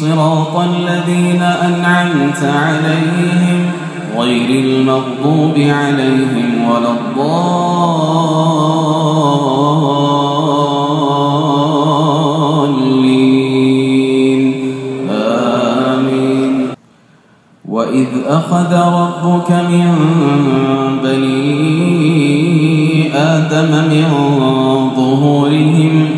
صراط الذين أنعمت عليهم غير المغضوب عليهم ولا الضالين. آمين. وإذ أخذ ربك من بني آدم من ظهورهم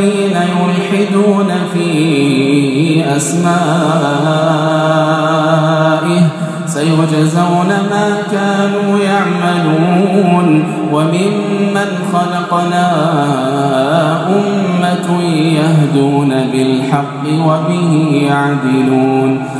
الذين يلحدون في أسمائه سيجزون ما كانوا يعملون وممن خلقنا أمة يهدون بالحق وبه يعدلون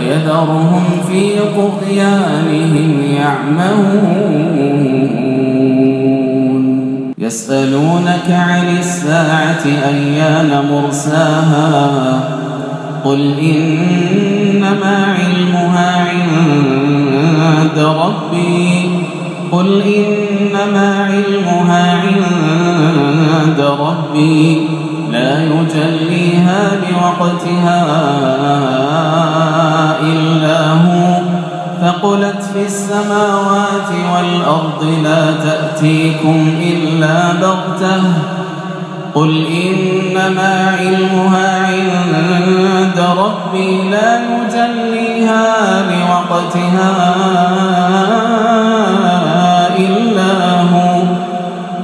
ويذرهم في طغيانهم يعمهون. يسألونك عن الساعة أيان مرساها؟ قل إنما علمها عند ربي. قل إنما علمها عند ربي. لا يجليها بوقتها. فقلت في السماوات والأرض لا تأتيكم إلا بغتة. قل إنما علمها عند ربي لا يجليها لوقتها إلا هو.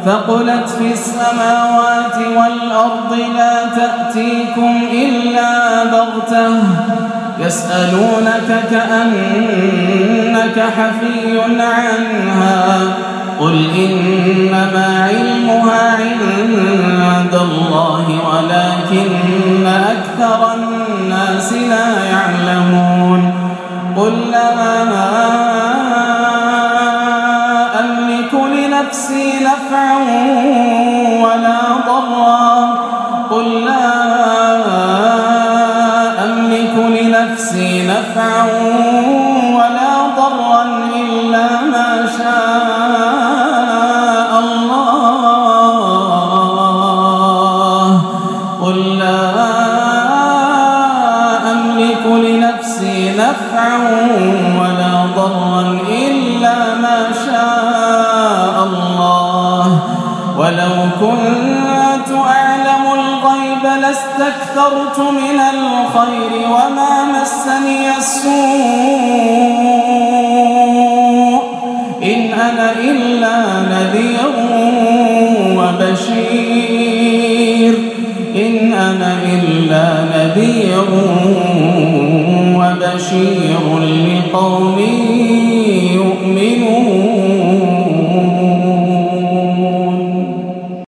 فقلت في السماوات والأرض لا تأتيكم إلا بغتة. يسألونك كأنك حفي عنها قل إنما علمها عند الله ولكن أكثر الناس لا يعلمون قل لا أملك لنفسي نفعا ولا ضرا إلا ما شاء نفعا ولا ضرا إلا ما شاء الله. ولو كنت الغيب لاستكثرت من الخير وما مسني السوء إن أنا إلا نذير وبشير إن أنا إلا نذير وبشير لقوم